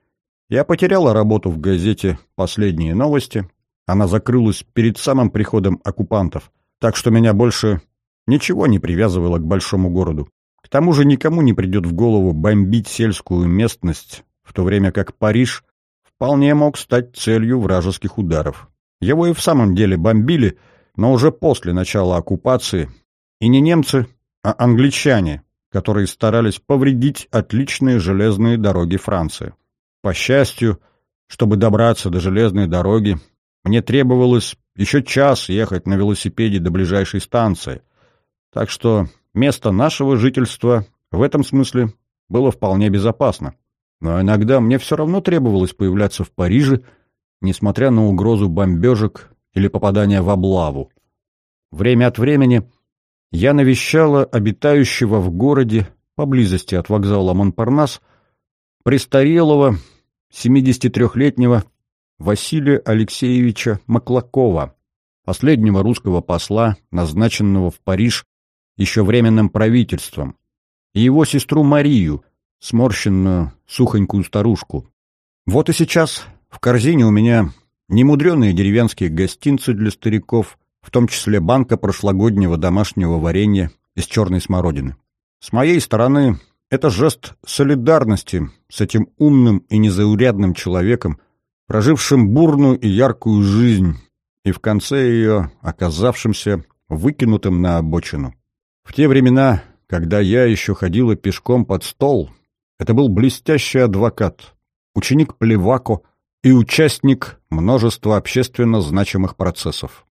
я потеряла работу в газете «Последние новости». Она закрылась перед самым приходом оккупантов, так что меня больше ничего не привязывало к большому городу. К тому же никому не придет в голову бомбить сельскую местность, в то время как Париж вполне мог стать целью вражеских ударов. Его и в самом деле бомбили, но уже после начала оккупации, и не немцы, а англичане, которые старались повредить отличные железные дороги Франции. По счастью, чтобы добраться до железной дороги, мне требовалось еще час ехать на велосипеде до ближайшей станции, так что место нашего жительства в этом смысле было вполне безопасно. Но иногда мне все равно требовалось появляться в Париже, несмотря на угрозу бомбежек или попадания в облаву. Время от времени я навещала обитающего в городе, поблизости от вокзала Монпарнас, престарелого 73-летнего Василия Алексеевича Маклакова, последнего русского посла, назначенного в Париж еще временным правительством, и его сестру Марию, сморщенную, сухонькую старушку. Вот и сейчас в корзине у меня немудреные деревенские гостинцы для стариков, в том числе банка прошлогоднего домашнего варенья из черной смородины. С моей стороны, это жест солидарности с этим умным и незаурядным человеком, прожившим бурную и яркую жизнь, и в конце ее оказавшимся выкинутым на обочину. В те времена, когда я еще ходила пешком под стол, это был блестящий адвокат, ученик Плевако и участник множества общественно значимых процессов.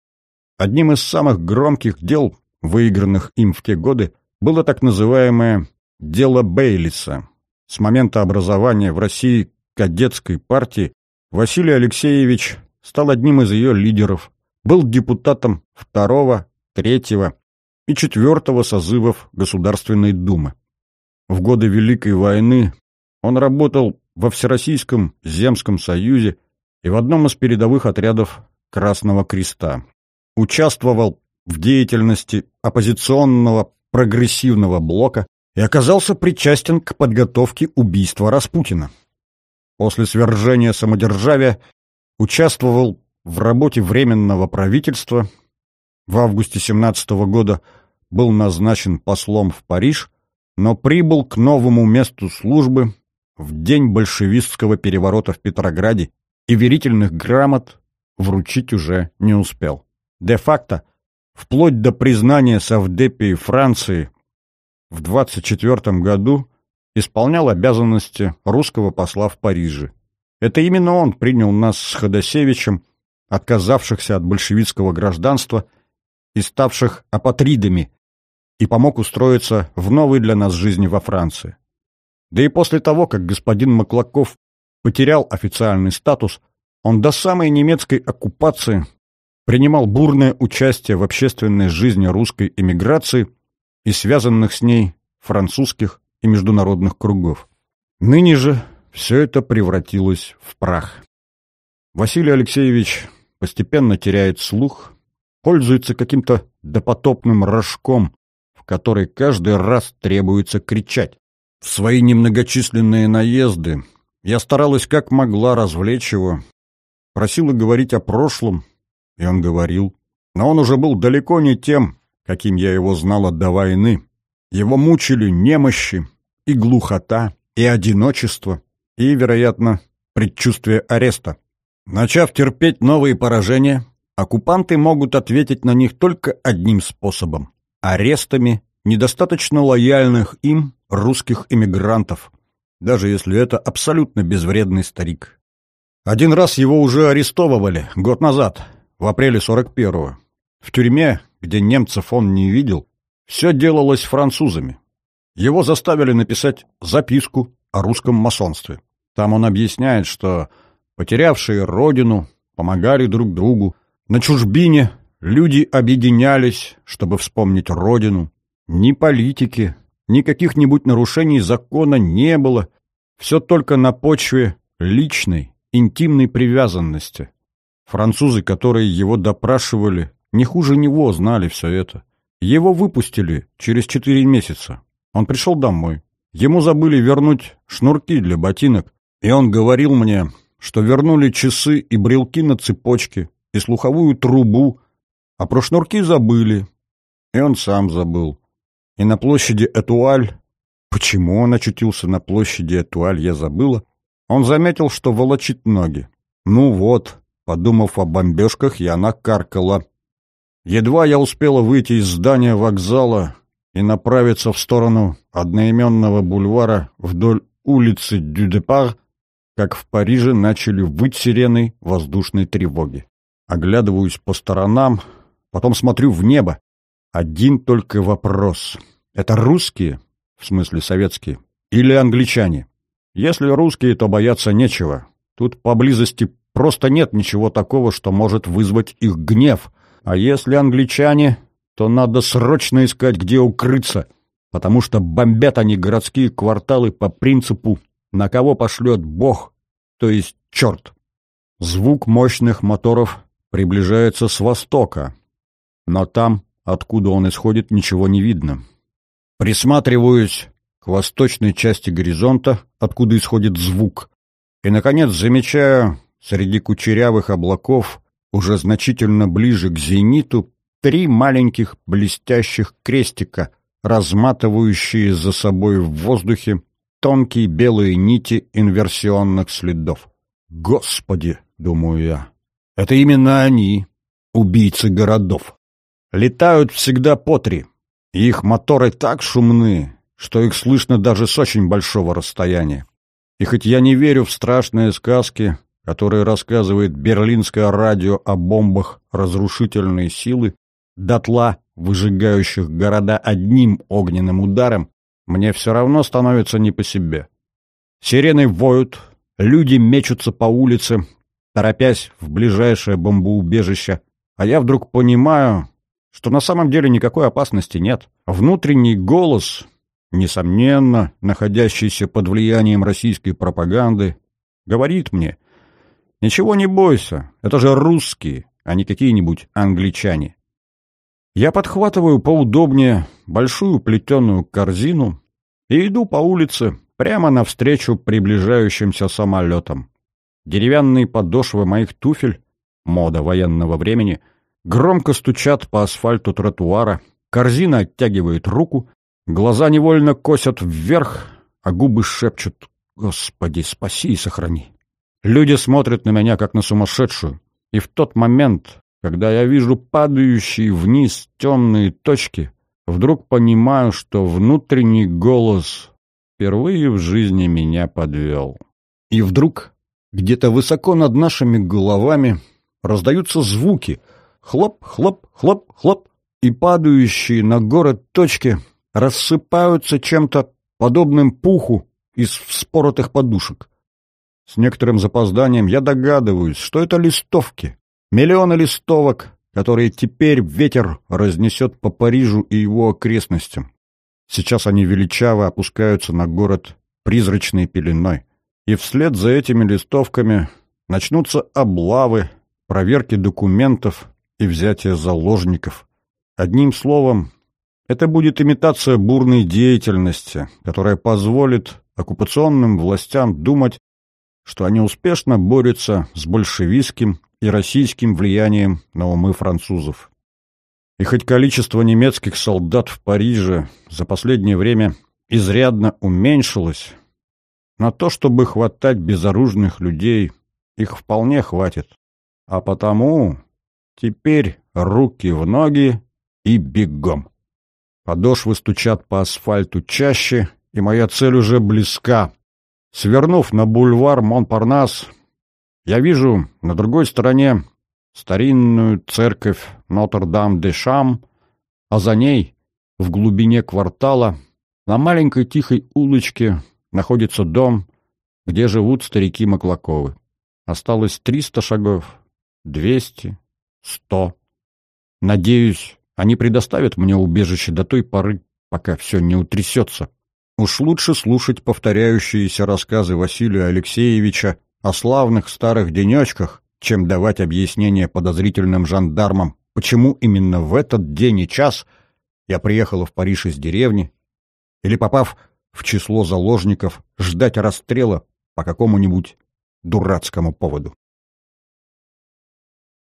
Одним из самых громких дел, выигранных им в те годы, было так называемое «дело Бейлиса». С момента образования в России кадетской партии Василий Алексеевич стал одним из ее лидеров, был депутатом второго, третьего и четвертого созывов Государственной Думы. В годы Великой войны он работал во Всероссийском земском союзе и в одном из передовых отрядов Красного Креста участвовал в деятельности оппозиционного прогрессивного блока и оказался причастен к подготовке убийства Распутина. После свержения самодержавия участвовал в работе Временного правительства, в августе 17 года был назначен послом в Париж, но прибыл к новому месту службы в день большевистского переворота в Петрограде и верительных грамот вручить уже не успел де-факто, вплоть до признания Совдепии Франции в 24 году исполнял обязанности русского посла в Париже. Это именно он принял нас с Ходосевичем, отказавшихся от большевистского гражданства и ставших апатридами, и помог устроиться в новой для нас жизни во Франции. Да и после того, как господин Маклаков потерял официальный статус, он до самой немецкой оккупации принимал бурное участие в общественной жизни русской эмиграции и связанных с ней французских и международных кругов. Ныне же все это превратилось в прах. Василий Алексеевич постепенно теряет слух, пользуется каким-то допотопным рожком, в который каждый раз требуется кричать. В свои немногочисленные наезды я старалась как могла развлечь его, просила говорить о прошлом, и он говорил. Но он уже был далеко не тем, каким я его знала до войны. Его мучили немощи и глухота, и одиночество, и, вероятно, предчувствие ареста. Начав терпеть новые поражения, оккупанты могут ответить на них только одним способом – арестами недостаточно лояльных им русских эмигрантов, даже если это абсолютно безвредный старик. Один раз его уже арестовывали, год назад, в апреле 41-го. В тюрьме, где немцев он не видел, все делалось французами. Его заставили написать записку о русском масонстве. Там он объясняет, что потерявшие родину помогали друг другу. На чужбине люди объединялись, чтобы вспомнить родину. Ни политики, ни каких-нибудь нарушений закона не было. Все только на почве личной, интимной привязанности. Французы, которые его допрашивали, не хуже него знали все это. Его выпустили через четыре месяца. Он пришел домой. Ему забыли вернуть шнурки для ботинок, и он говорил мне, что вернули часы и брелки на цепочке, и слуховую трубу, а про шнурки забыли. И он сам забыл. И на площади Этуаль, почему он очутился на площади Этуаль, я забыла, он заметил, что волочит ноги. Ну вот, подумав о бомбежках, я накаркала. Едва я успела выйти из здания вокзала и направиться в сторону одноименного бульвара вдоль улицы Дюдепар, как в Париже начали выть сирены воздушной тревоги. Оглядываюсь по сторонам, потом смотрю в небо. Один только вопрос. Это русские, в смысле советские, или англичане? Если русские, то бояться нечего. Тут поблизости просто нет ничего такого, что может вызвать их гнев. А если англичане, то надо срочно искать, где укрыться, потому что бомбят они городские кварталы по принципу «на кого пошлет Бог, то есть черт». Звук мощных моторов приближается с востока, но там, откуда он исходит, ничего не видно. Присматриваюсь к восточной части горизонта, откуда исходит звук, и, наконец, замечаю среди кучерявых облаков уже значительно ближе к зениту три маленьких блестящих крестика, разматывающие за собой в воздухе тонкие белые нити инверсионных следов. «Господи!» — думаю я. «Это именно они, убийцы городов. Летают всегда по три, их моторы так шумны, что их слышно даже с очень большого расстояния. И хоть я не верю в страшные сказки, которые рассказывает берлинское радио о бомбах разрушительной силы, дотла, выжигающих города одним огненным ударом, мне все равно становится не по себе. Сирены воют, люди мечутся по улице, торопясь в ближайшее бомбоубежище, а я вдруг понимаю, что на самом деле никакой опасности нет. Внутренний голос, несомненно, находящийся под влиянием российской пропаганды, говорит мне, «Ничего не бойся, это же русские, а не какие-нибудь англичане». Я подхватываю поудобнее большую плетеную корзину и иду по улице прямо навстречу приближающимся самолетам. Деревянные подошвы моих туфель, мода военного времени, громко стучат по асфальту тротуара, корзина оттягивает руку, глаза невольно косят вверх, а губы шепчут «Господи, спаси и сохрани». Люди смотрят на меня, как на сумасшедшую, и в тот момент, когда я вижу падающие вниз темные точки, вдруг понимаю, что внутренний голос впервые в жизни меня подвел. И вдруг Где-то высоко над нашими головами раздаются звуки — хлоп, хлоп, хлоп, хлоп, и падающие на город точки рассыпаются чем-то подобным пуху из вспоротых подушек. С некоторым запозданием я догадываюсь, что это листовки. Миллионы листовок, которые теперь ветер разнесет по Парижу и его окрестностям. Сейчас они величаво опускаются на город призрачной пеленой. И вслед за этими листовками начнутся облавы, проверки документов и взятие заложников. Одним словом, это будет имитация бурной деятельности, которая позволит оккупационным властям думать, что они успешно борются с большевистским и российским влиянием на умы французов. И хоть количество немецких солдат в Париже за последнее время изрядно уменьшилось, на то, чтобы хватать безоружных людей, их вполне хватит. А потому теперь руки в ноги и бегом. Подошвы стучат по асфальту чаще, и моя цель уже близка. Свернув на бульвар Монпарнас, я вижу на другой стороне старинную церковь Нотр-Дам-де-Шам, а за ней, в глубине квартала, на маленькой тихой улочке находится дом, где живут старики Маклаковы. Осталось триста шагов, двести, сто. Надеюсь, они предоставят мне убежище до той поры, пока все не утрясется. Уж лучше слушать повторяющиеся рассказы Василия Алексеевича о славных старых денечках, чем давать объяснения подозрительным жандармам, почему именно в этот день и час я приехала в Париж из деревни, или, попав в число заложников, ждать расстрела по какому-нибудь дурацкому поводу.